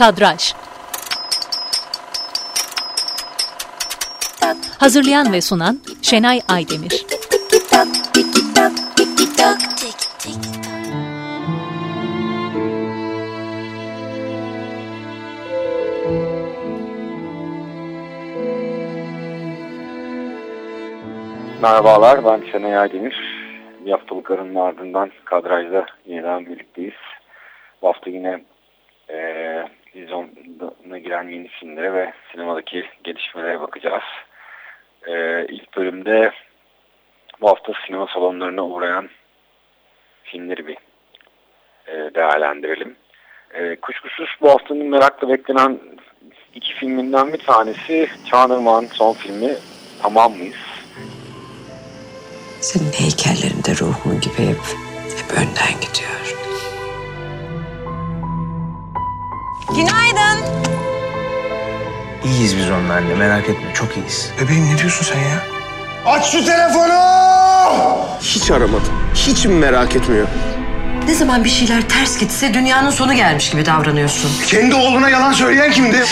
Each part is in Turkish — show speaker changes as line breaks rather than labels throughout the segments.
Kadraj Hazırlayan ve sunan Şenay Aydemir
Merhabalar, ben Şenay Aydemir. Bir haftalık aranın ardından kadrajda yeniden birlikteyiz. Bu hafta yine giren yeni filmlere ve sinemadaki gelişmelere bakacağız. E, ilk bölümde bu hafta sinema salonlarına uğrayan filmleri bir e, değerlendirelim. E, kuşkusuz bu haftanın merakla beklenen iki filminden bir tanesi Çağınırman son filmi Tamam mıyız?
Senin heykellerinde ruhun gibi hep, hep önden gidiyor.
Günaydın.
İyiyiz biz onunla anne merak etme çok iyiyiz.
Bebeğim ne diyorsun sen ya?
Aç şu telefonu!
Hiç aramadım. Hiç mi merak etmiyor?
Ne zaman bir şeyler ters gitse dünyanın sonu gelmiş gibi davranıyorsun.
Kendi oğluna yalan söyleyen kimdi?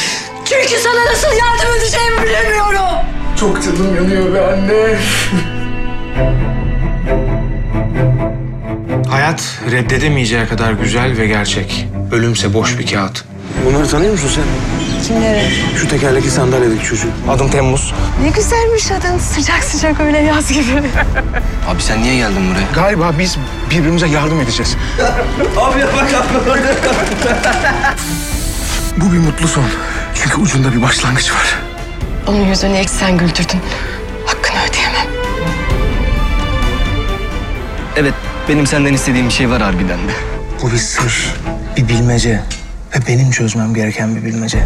Çünkü sana nasıl yardım edeceğimi bilemiyorum.
Çok canım yanıyor be anne.
Hayat reddedemeyeceği kadar güzel ve gerçek. Ölümse boş bir kağıt.
Bunları tanıyor musun sen?
Kimleri?
Şu tekerlekli sandalyedeki çocuk.
Adım Temmuz.
Ne güzelmiş adın. Sıcak sıcak öyle yaz gibi.
Abi sen niye geldin buraya?
Galiba biz birbirimize yardım edeceğiz. Bu bir mutlu son. Çünkü ucunda bir başlangıç var.
Onun yüzünü ilk sen güldürdün. Hakkını ödeyemem.
Evet, benim senden istediğim bir şey var harbiden de.
Bu bir sır, bir bilmece ve benim çözmem gereken bir bilmece.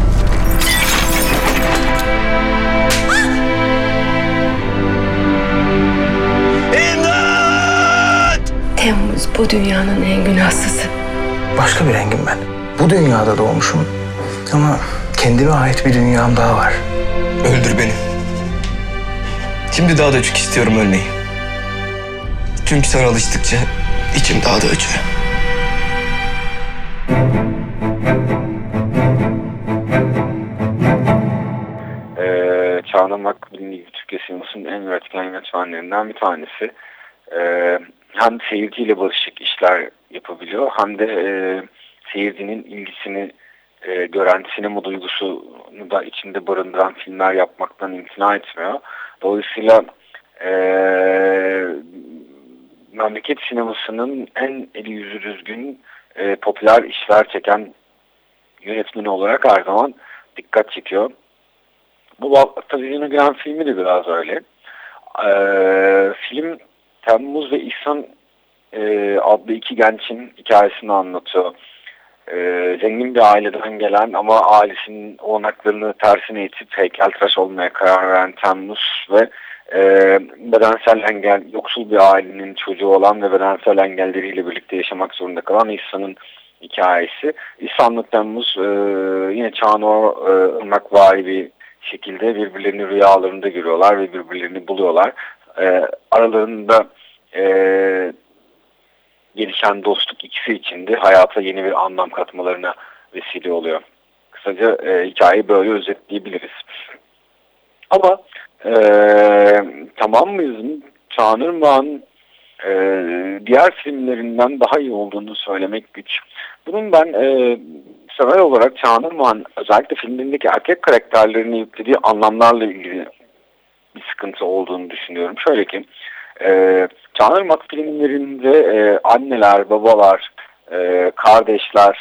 Temmuz bu dünyanın en günahsızı.
Başka bir rengim ben. Bu dünyada doğmuşum ama kendime ait bir dünyam daha var.
Öldür beni. Şimdi daha da çok istiyorum ölmeyi. Çünkü sana alıştıkça içim daha da acıyor.
Bildiği gibi Türkiye sinemasının en üretken yönetmenlerinden bir tanesi. Ee, hem seyirciyle barışık işler yapabiliyor hem de e, seyircinin ilgisini e, gören sinema duygusunu da içinde barındıran filmler yapmaktan imtina etmiyor. Dolayısıyla e, memleket sinemasının en eli yüzü düzgün e, popüler işler çeken yönetmeni olarak her zaman dikkat çekiyor. Bu vizyona giren filmi de biraz öyle. Ee, film Temmuz ve İhsan e, adlı iki gençin hikayesini anlatıyor. Ee, zengin bir aileden gelen ama ailesinin olanaklarını tersine itip heykeltıraş olmaya karar veren Temmuz ve e, bedensel engel, yoksul bir ailenin çocuğu olan ve bedensel engelleriyle birlikte yaşamak zorunda kalan İhsan'ın hikayesi. İhsan'la Temmuz e, yine Çağno e, Irmakvari bir şekilde birbirlerini rüyalarında görüyorlar ve birbirlerini buluyorlar. E, aralarında e, gelişen dostluk ikisi için de hayata yeni bir anlam katmalarına vesile oluyor. Kısaca e, hikayeyi böyle özetleyebiliriz. Ama e, tamam mıyızın Çağınırmağ'ın e, diğer filmlerinden daha iyi olduğunu söylemek güç. Bunun ben e, sever olarak Çağınırmağ'ın özellikle filmlerindeki erkek karakterlerini yüklediği anlamlarla ilgili bir sıkıntı olduğunu düşünüyorum. Şöyle ki e, Çağınırmak filmlerinde e, anneler, babalar, e, kardeşler,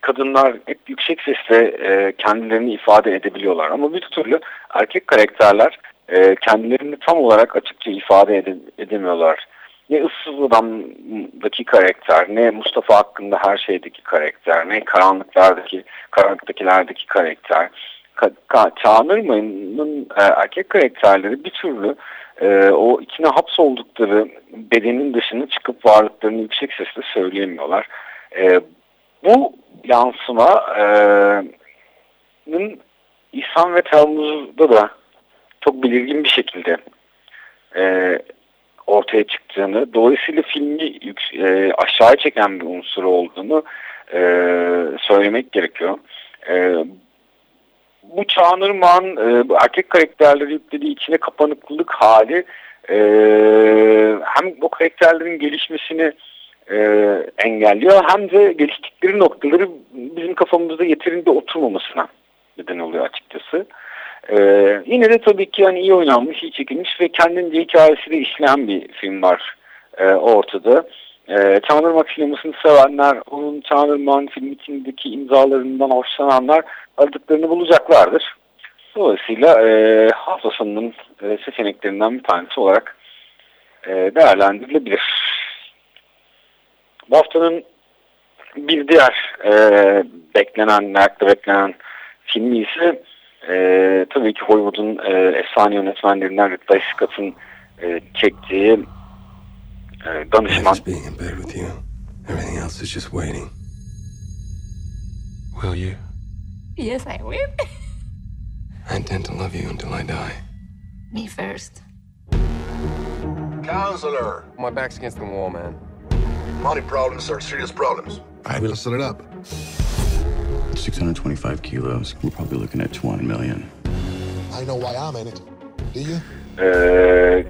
kadınlar hep yüksek sesle e, kendilerini ifade edebiliyorlar. Ama bir türlü erkek karakterler e, kendilerini tam olarak açıkça ifade ede, edemiyorlar. Ne ıssız adamdaki karakter, ne Mustafa hakkında her şeydeki karakter, ne karanlıklardaki, karanlıktakilerdeki karakter. Ka, ka, Çağınırmay'ın e, erkek karakterleri bir türlü e, o içine hapsoldukları bedenin dışına çıkıp varlıklarını yüksek sesle söyleyemiyorlar. E, bu yansıma e, İhsan ve Temmuz'da da çok belirgin bir şekilde e, ortaya çıktığını, dolayısıyla filmi e, aşağıya çeken bir unsur olduğunu e, söylemek gerekiyor. E, bu Çağınırman e, bu erkek karakterleri yüklediği içine kapanıklılık hali e, hem bu karakterlerin gelişmesini e, engelliyor hem de geliştikleri noktaları bizim kafamızda yeterince oturmamasına neden oluyor açıkçası. E, yine de tabii ki yani iyi oynanmış, iyi çekilmiş ve kendince hikayesi de işleyen bir film var e, ortada. E, Çağınırmak sinemasını sevenler, onun Çağınırmak film içindeki imzalarından hoşlananlar aradıklarını bulacaklardır. Dolayısıyla e, hafta sonunun e, seçeneklerinden bir tanesi olarak e, değerlendirilebilir. Bu haftanın bir diğer e, beklenen, merakla beklenen filmi ise e, tabii ki Hollywood'un e, efsane yönetmenlerinden Ridley Scott'ın e, çektiği e, danışman.
in bed with you. Everything else is just waiting. Will you?
Yes, I will.
I intend to love you until I die.
Me first.
Counselor.
My back's against the wall, man.
Money problems are serious problems. I will set it up.
625 kilos. We're probably looking at 20 million.
I know why I'm in it. Do you?
Ee,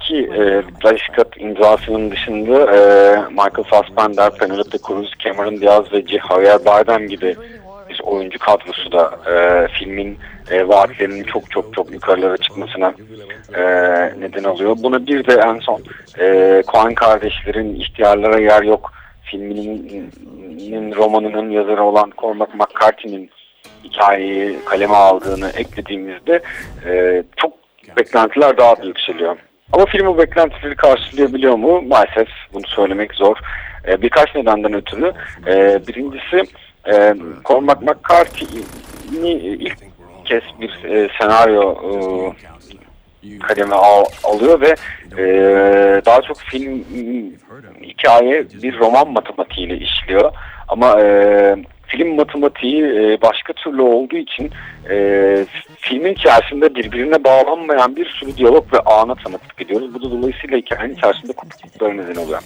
ki e, Ridley Scott imzasının dışında e, Michael Fassbender, Penelope Cruz, Cameron Diaz ve Javier Bardem gibi bir oyuncu kadrosu da e, filmin e, vaatlerinin çok çok çok yukarılara çıkmasına e, neden oluyor. Buna bir de en son e, Coen kardeşlerin ihtiyarlara yer yok filminin romanının yazarı olan Cormac McCarthy'nin hikayeyi kaleme aldığını eklediğimizde e, çok beklentiler daha da yükseliyor. Ama film o beklentileri karşılayabiliyor mu? Maalesef bunu söylemek zor. E, birkaç nedenden ötürü. E, birincisi e, Cormac McCarthy ilk kez bir e, senaryo e, kademe al, alıyor ve e, daha çok film hikaye bir roman matematiğiyle işliyor. Ama e, film matematiği e, başka türlü olduğu için e, filmin içerisinde birbirine bağlanmayan bir sürü diyalog ve ana tanıklık ediyoruz. Bu da dolayısıyla hikayenin içerisinde kopukluklara neden oluyor.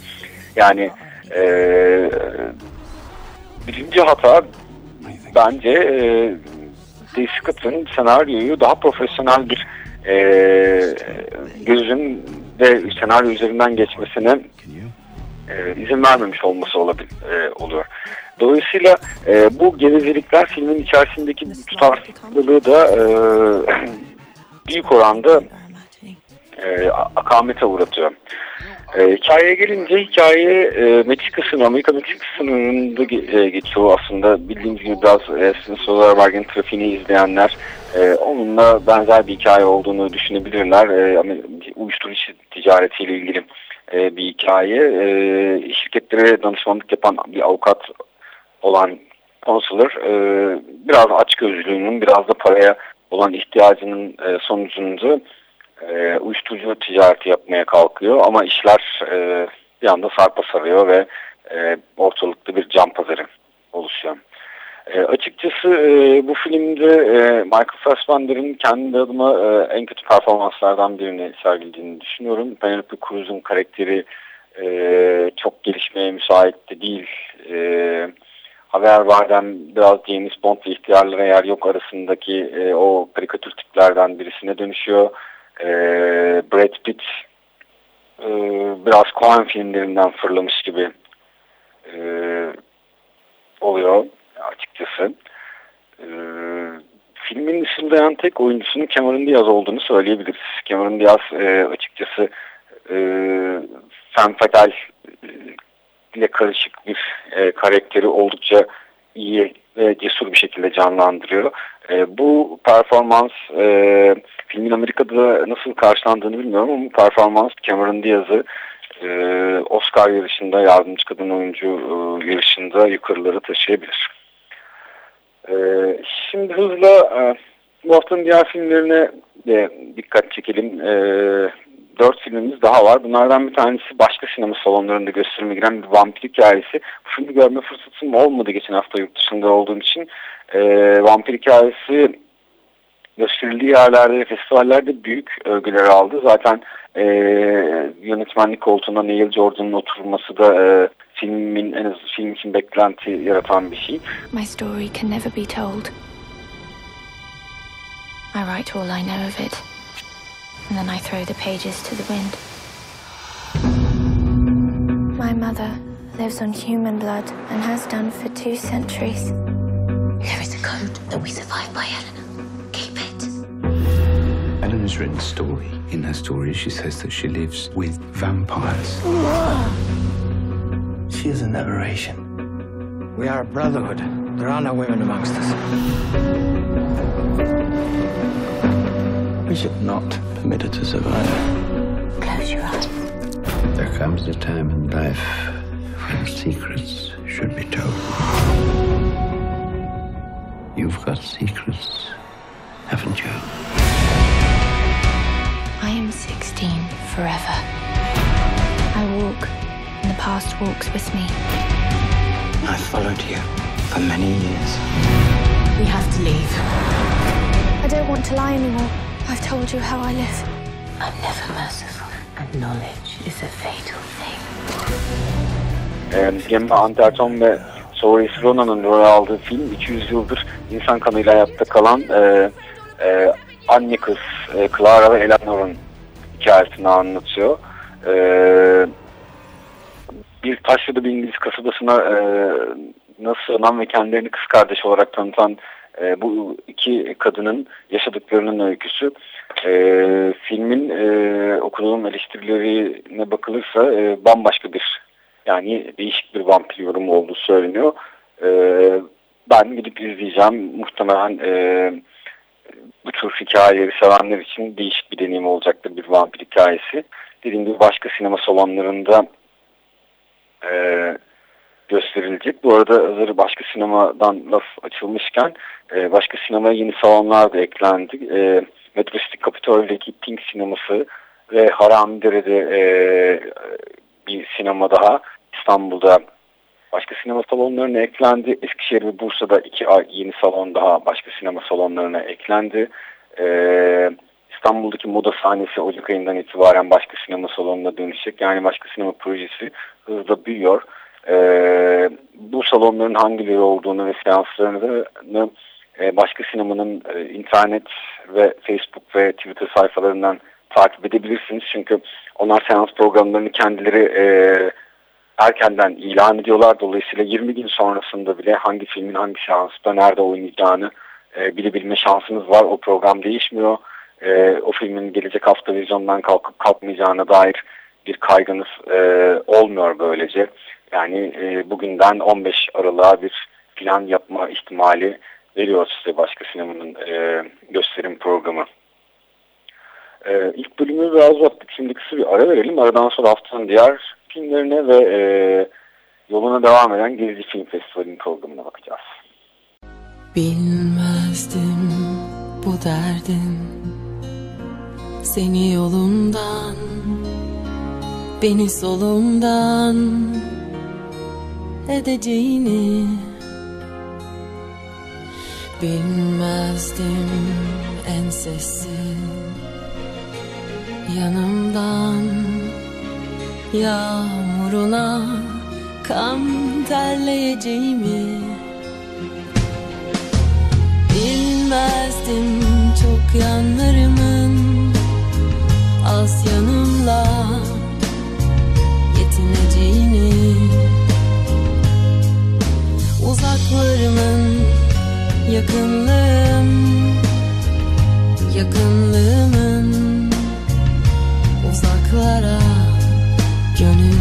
Yani e, birinci hata bence e, Dave senaryoyu daha profesyonel bir e, gözün ve senaryo üzerinden geçmesine e, izin vermemiş olması olabilir, e, oluyor. Dolayısıyla e, bu gevezelikler filmin içerisindeki tutarsızlığı da e, büyük oranda e, akamete uğratıyor. E, hikayeye gelince hikaye e, Meksika sınırı, Amerika Meksika sınırında e, geçiyor aslında. Bildiğimiz gibi biraz e, Solarberg'in trafiğini izleyenler e, onunla benzer bir hikaye olduğunu düşünebilirler. E, uyuşturucu ticaretiyle ilgili e, bir hikaye. E, şirketlere danışmanlık yapan bir avukat olan konsulur e, biraz açgözlülüğünün biraz da paraya olan ihtiyacının e, sonucunda e, uyuşturucu ticareti yapmaya kalkıyor ama işler e, bir anda sarpa sarıyor ve e, ortalıkta bir can pazarı oluşuyor. E, açıkçası e, bu filmde e, Michael Fassbender'in kendi adıma e, en kötü performanslardan birini sergilediğini düşünüyorum. Penelope Cruz'un karakteri e, çok gelişmeye müsait de değil. E, Haber Bardem biraz James Bond ve ihtiyarlara yer yok arasındaki e, o karikatür tiplerden birisine dönüşüyor. E, Brad Pitt e, biraz Coen filmlerinden fırlamış gibi e, oluyor açıkçası. E, filmin ışıldayan tek oyuncusunun Cameron Diaz olduğunu söyleyebiliriz. Cameron Diaz e, açıkçası e, femme fatal ile karışık bir e, karakteri oldukça iyi ve cesur bir şekilde canlandırıyor. E, bu performans e, filmin Amerika'da nasıl karşılandığını bilmiyorum ama performans Cameron Diaz'ı e, Oscar yarışında yardımcı kadın oyuncu e, yarışında yukarıları taşıyabilir. E, şimdi hızla e, bu haftanın diğer filmlerine de dikkat çekelim. E, dört filmimiz daha var. Bunlardan bir tanesi başka sinema salonlarında gösterime giren bir vampir hikayesi. Bu filmi görme fırsatım olmadı geçen hafta yurt dışında olduğum için. E, vampir hikayesi gösterildiği yerlerde, festivallerde büyük övgüler aldı. Zaten e, yönetmenlik koltuğuna Neil Jordan'ın oturması da e, filmin en az film için beklenti yaratan bir şey.
My story can never be told. I write all I know of it, and then I throw the pages to the wind. My mother lives on human blood and has done for two centuries.
There is a code that we survive by, Eleanor. Keep it.
Eleanor's written a story. In her story, she says that she lives with vampires.
She is an aberration. We are a brotherhood. There are no women amongst us. We should not her to survive.
Close your eyes.
There comes a time in life when secrets should be told. You've got secrets, haven't you?
I am 16 forever. I walk, and the past walks with me.
I followed you for many years.
We have to leave. I don't want to lie anymore. I've told you how I live.
I'm never merciful, and knowledge is a fatal thing.
Gemma Anderton ve Saoirse Ronan'ın rol aldığı film 200 yıldır insan kanıyla hayatta kalan e, e, anne kız e, Clara ve Eleanor'un hikayesini anlatıyor. E, bir taşralı bir İngiliz kasabasına e, nasıl sığınan ve kendilerini kız kardeş olarak tanıtan e, bu iki kadının yaşadıklarının öyküsü. E, filmin e, okuduğum eleştirilerine bakılırsa e, bambaşka bir yani değişik bir vampir yorumu olduğu söyleniyor. E, ben gidip izleyeceğim. Muhtemelen e, bu tür hikayeleri sevenler için değişik bir deneyim olacaktır bir vampir hikayesi. Dediğim gibi başka sinema salonlarında e, gösterilecek. Bu arada hazır başka sinemadan laf açılmışken e, başka sinemaya yeni salonlar da eklendi. E, Metro City Capitol'deki Pink sineması ve Haramidere'de e, bir sinema daha İstanbul'da başka sinema salonlarına eklendi. Eskişehir ve Bursa'da iki yeni salon daha başka sinema salonlarına eklendi. Ee, İstanbul'daki moda sahnesi Ocak ayından itibaren başka sinema salonuna dönüşecek. Yani başka sinema projesi hızla büyüyor. Ee, bu salonların hangileri olduğunu ve seanslarını e, başka sinemanın e, internet ve Facebook ve Twitter sayfalarından takip edebilirsiniz. Çünkü onlar seans programlarını kendileri e, erkenden ilan ediyorlar. Dolayısıyla 20 gün sonrasında bile hangi filmin hangi seansta nerede oynayacağını e, bilebilme şansınız var. O program değişmiyor. E, o filmin gelecek hafta vizyondan kalkıp kalkmayacağına dair bir kaygınız e, olmuyor böylece. Yani e, bugünden 15 Aralık'a bir plan yapma ihtimali veriyor size başka sinemanın e, gösterim programı. E, ilk bölümü biraz uzattık. Şimdi kısa bir ara verelim. Aradan sonra haftanın diğer filmlerine ve e, yoluna devam eden Gezi Film Festivali'nin programına bakacağız.
Bilmezdim bu derdin Seni yolumdan Beni solumdan Edeceğini Bilmezdim en sessiz Yanımdan. Yağmuruna kan terleyeceğimi Bilmezdim. Çok yanlarımın Az yanımla yetineceğini Uzaklarımın yakınlığım Yakınlığımın uzaklara gönül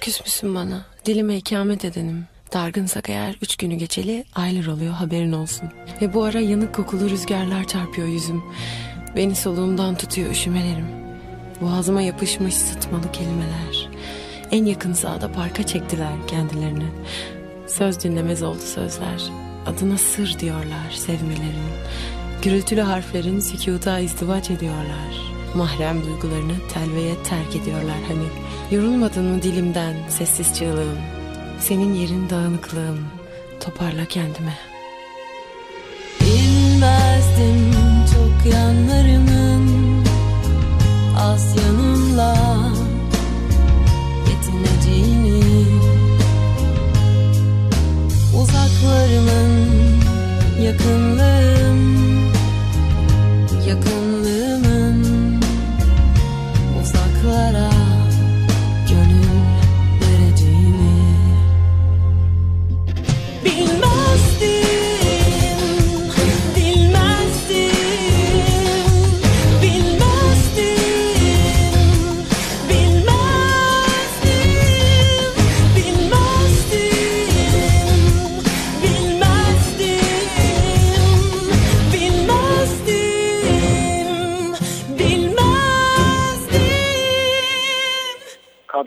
küs müsün bana? Dilime ikamet edenim. Dargınsak eğer üç günü geçeli aylar oluyor haberin olsun. Ve bu ara yanık kokulu rüzgarlar çarpıyor yüzüm. Beni soluğumdan tutuyor üşümelerim. Boğazıma yapışmış sıtmalı kelimeler.
En yakın sahada parka çektiler kendilerini. Söz dinlemez oldu sözler. Adına sır diyorlar sevmelerin. Gürültülü harflerin sükuta izdivaç ediyorlar. Mahrem duygularını telveye terk ediyorlar hani. Yorulmadın mı dilimden sessiz çığlığım? Senin yerin dağınıklığım. Toparla kendime. Bilmezdim çok yanlarımın az yanımla yetineceğini Uzaklarımın yakınlığım yakınlığımın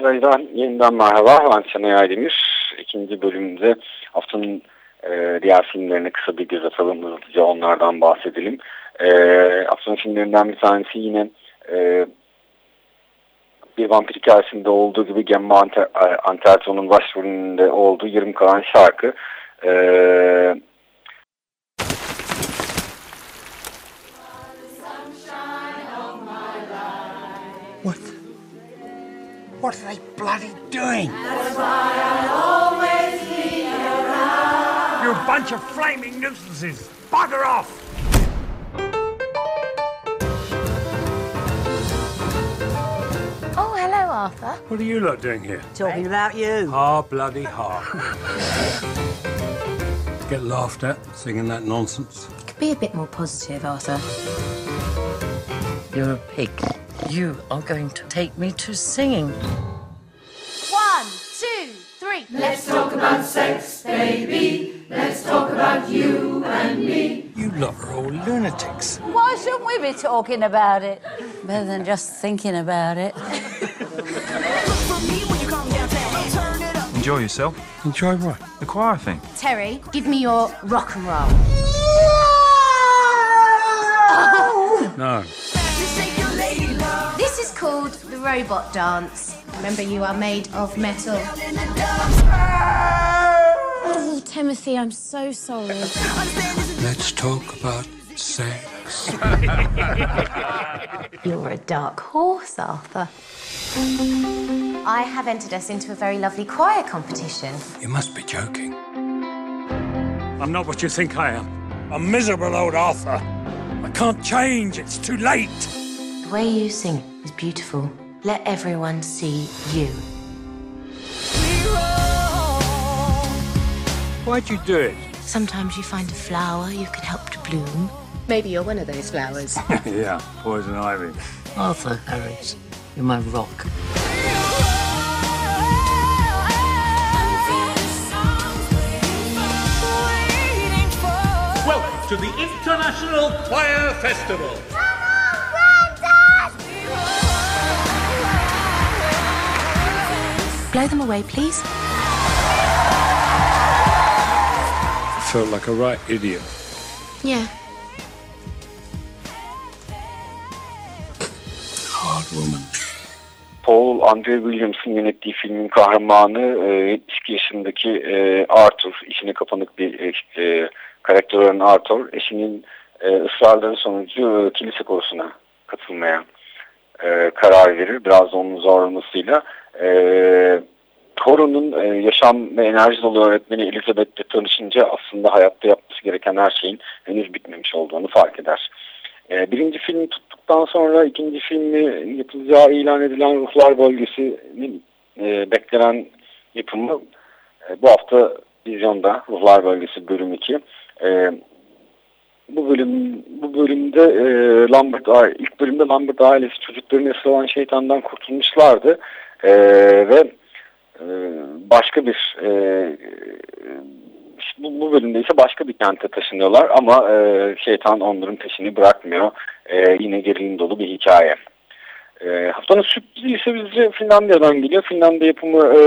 Kadrajdan yeniden merhaba. Ben Şenay Aydemir. İkinci bölümde haftanın e, diğer filmlerine kısa bir göz atalım. Hızlıca onlardan bahsedelim. E, haftanın filmlerinden bir tanesi yine e, bir vampir hikayesinde olduğu gibi Gemma Anter, Anterton'un başrolünde olduğu Yarım Kalan Şarkı. E,
What are they bloody doing?
that's why i You're a bunch of flaming nuisances. Bugger off!
Oh, hello, Arthur.
What are you lot doing here?
Talking about you.
Ah, bloody hard. Get laughed at singing that nonsense.
Could be a bit more positive, Arthur.
You're a pig. You are going to take me to singing.
One, two, three.
Let's talk about sex, baby. Let's talk about you and me.
You lot are all lunatics.
Why shouldn't we be talking about it? Better than just thinking about it.
Enjoy yourself.
Enjoy what?
The choir thing.
Terry, give me your rock and roll.
No.
This is called the robot dance. Remember, you are made of metal. Oh, Timothy, I'm so sorry.
Let's talk about sex.
You're a dark horse, Arthur. I have entered us into a very lovely choir competition.
You must be joking. I'm not what you think I am. I'm miserable old Arthur. I can't change. It's too late.
The way you sing is beautiful. Let everyone see you.
Why'd you do it?
Sometimes you find a flower you can help to bloom. Maybe you're one of those flowers.
yeah, poison ivy.
Arthur Harris, you're my rock.
Welcome to the International Choir Festival.
Blow them away, please.
I felt like a right idiot.
Yeah.
Hard woman.
Paul Andre Williams'ın yönettiği filmin kahramanı e, 72 yaşındaki e, Arthur, içine kapanık bir e, e, karakter olan Arthur, eşinin e, ısrarları sonucu e, kilise korusuna katılmaya e, karar verir. Biraz onun zorlamasıyla. E, Koron'un e, yaşam ve enerji dolu öğretmeni Elizabeth'le tanışınca aslında hayatta yapması gereken her şeyin henüz bitmemiş olduğunu fark eder. E, birinci filmi tuttuktan sonra ikinci filmi yapılacağı ilan edilen Ruhlar Bölgesi'nin e, beklenen yapımı e, bu hafta vizyonda Ruhlar Bölgesi bölüm 2. E, bu bölüm bu bölümde e, Lambert ilk bölümde Lambert ailesi çocukların esir şeytandan kurtulmuşlardı e, ve e, başka bir e, bu, bu bölümde ise başka bir kente taşınıyorlar ama e, şeytan onların peşini bırakmıyor. E, yine gerilim dolu bir hikaye. E, haftanın sürprizi ise bize Finlandiya'dan geliyor. Finlandiya yapımı e,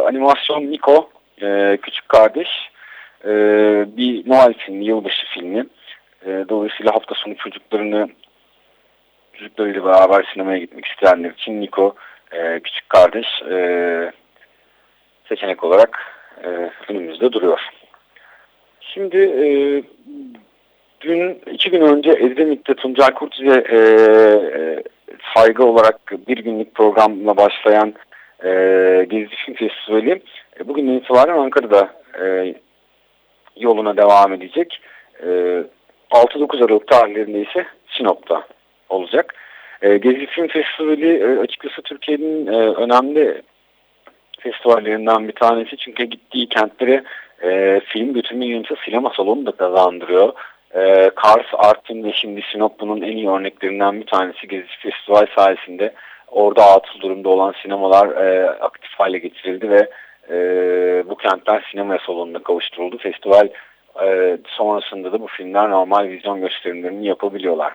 animasyon Niko, e, Küçük Kardeş. E, bir Noel filmi, yılbaşı filmi. E, dolayısıyla hafta sonu çocuklarını çocuklarıyla beraber sinemaya gitmek isteyenler için Niko, e, Küçük Kardeş e, seçenek olarak e, önümüzde duruyor. Şimdi e, dün iki gün önce Edremit'te Tuncay Kurtuz'a e, e, saygı olarak bir günlük programla başlayan e, Gezi Film Festivali e, bugünden itibaren Ankara'da e, yoluna devam edecek. E, 6-9 Aralık tarihlerinde ise Sinop'ta olacak. E, Gezi Film Festivali e, açıkçası Türkiye'nin e, önemli festivallerinden bir tanesi. Çünkü gittiği kentlere e, film götürme yönetici sinema salonu da kazandırıyor. Kars, Artvin ve şimdi Sinop bunun en iyi örneklerinden bir tanesi. Gezi Festival sayesinde orada atıl durumda olan sinemalar aktif hale getirildi ve bu kentler sinema salonuna kavuşturuldu. Festival sonrasında da bu filmler normal vizyon gösterimlerini yapabiliyorlar.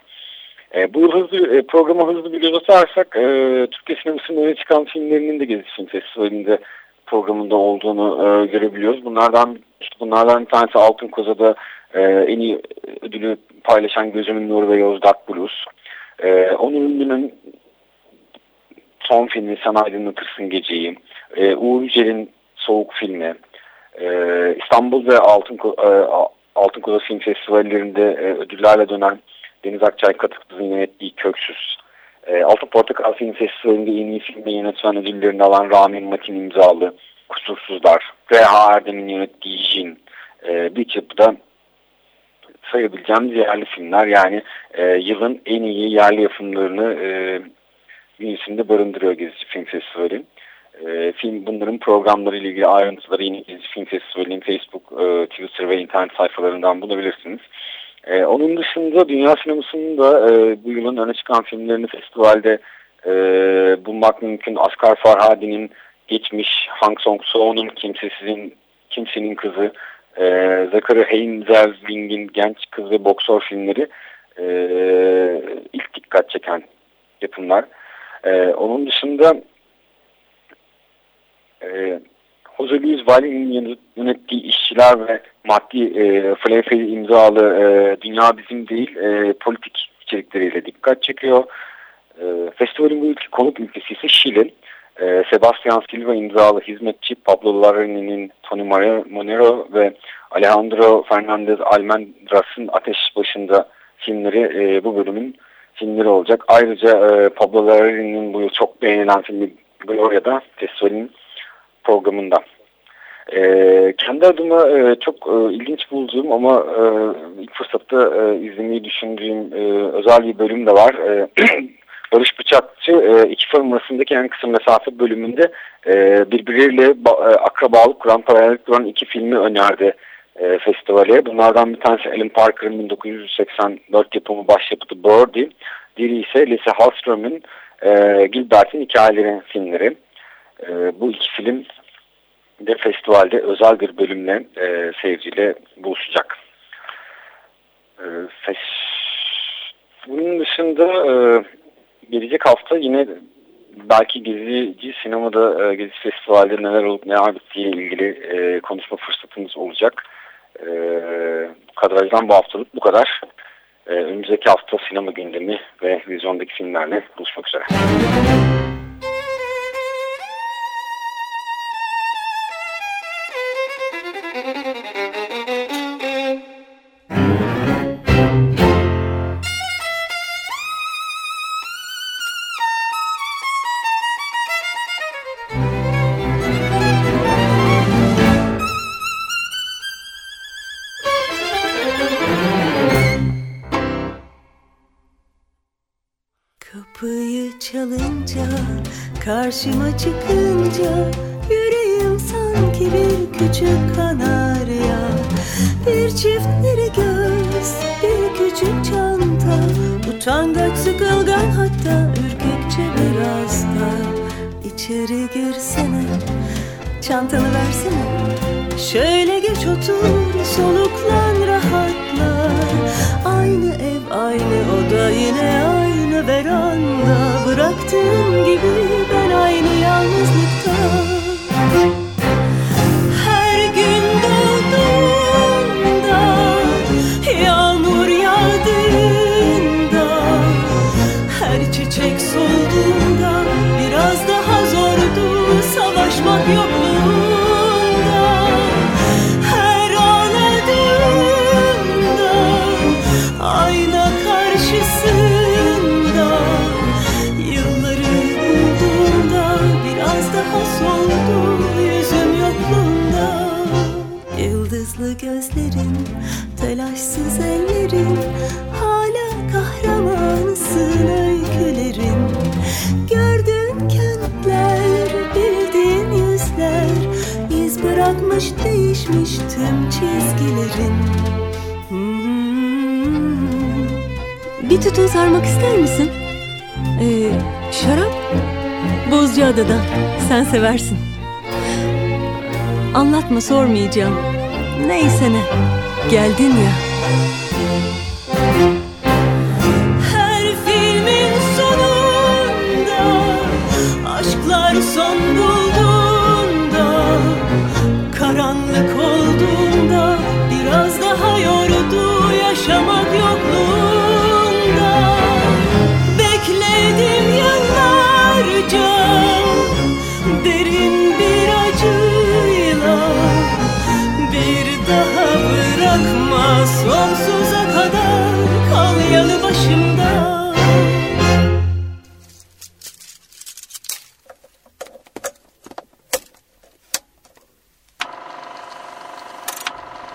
E, bu hızlı e, programa hızlı bir göz atarsak e, Türkiye sinemasının öne çıkan filmlerinin de Gezi Film Festivali'nde programında olduğunu e, görebiliyoruz. Bunlardan işte bunlardan bir tanesi Altın Koza'da e, en iyi ödülü paylaşan Gözümün Nuru ve Yozgat Blues. E, Onur Ünlü'nün son filmi Sen Aydınlatırsın Geceyi. E, Uğur Yücel'in Soğuk filmi. E, İstanbul ve Altın, e, Altın Koza Film Festivallerinde e, ödüllerle dönen Deniz Akçay Katıklı'nın yönettiği Köksüz. E, Altın Portakal Film Festivali'nde en iyi film ve yönetmen ödüllerini alan Ramin Matin imzalı Kusursuzlar. Reha Erdem'in yönettiği Jin. E, bir çapıda sayabileceğimiz yerli filmler. Yani e, yılın en iyi yerli yapımlarını e, bünyesinde barındırıyor Gezi Film Festivali. E, film bunların programları ile ilgili ayrıntıları yine Gezi Film Festivali'nin Facebook, e, Twitter ve internet sayfalarından bulabilirsiniz. Ee, onun dışında dünya sinemasının da e, bu yılın öne çıkan filmlerini festivalde e, bulmak mümkün. Asghar Farhadi'nin Geçmiş, Hang Song-soo'nun Kimsesizin, Kimsenin Kızı, e, Zachary Heinzelwing'in Genç Kız ve Boksör filmleri e, ilk dikkat çeken yapımlar. E, onun dışında e, Jose Luis Vali'nin yönettiği işçiler ve maddi e, flefeli imzalı e, Dünya Bizim Değil e, politik içerikleriyle dikkat çekiyor. E, festivalin bu ülke, konuk ülkesi ise Şili. E, Sebastian Silva imzalı hizmetçi Pablo Larraín'in Tony Monero ve Alejandro Fernandez Almendras'ın Ateş Başında filmleri e, bu bölümün filmleri olacak. Ayrıca e, Pablo Larraín'in bu yıl çok beğenilen filmi Gloria'da festivalin programında. E, kendi adıma e, çok e, ilginç bulduğum ama e, ilk fırsatta e, izlemeyi düşündüğüm e, özel bir bölüm de var. E, Barış Bıçakçı e, iki film arasındaki en kısa mesafe bölümünde e, birbirleriyle e, akrabalık kuran, paralellik kuran iki filmi önerdi e, festivale. Bunlardan bir tanesi Alan Parker'ın 1984 yapımı başyapıtı Birdie. Diğeri ise Lisa Hallström'ün e, Gilbert'in hikayeleri filmleri. E, bu iki film de festivalde özel bir bölümle e, seyirciyle buluşacak. E, fes bunun dışında e, gelecek hafta yine belki gezici sinemada e, gezi festivalde neler olup ne bittiği ile ilgili e, konuşma fırsatımız olacak. E, kadrajdan bu haftalık bu kadar. E, önümüzdeki hafta sinema gündemi ve vizyondaki filmlerle buluşmak üzere.
Karşıma çıkınca yüreğim sanki bir küçük kanarya. Bir çift diri göz, bir küçük çanta. Utangaç sıkılgan hatta ürkekçe biraz da İçeri girsene, çantanı versene. Şöyle geç otur, soluklan rahatla. Aynı ev, aynı oda, yine aynı veranda. Bıraktığın gibi her gün doğduğunda Yağmur yağdığında Her çiçek solduğunda Biraz daha zordu savaşmak yok. seversin. Anlatma sormayacağım. Neyse ne. Geldin ya.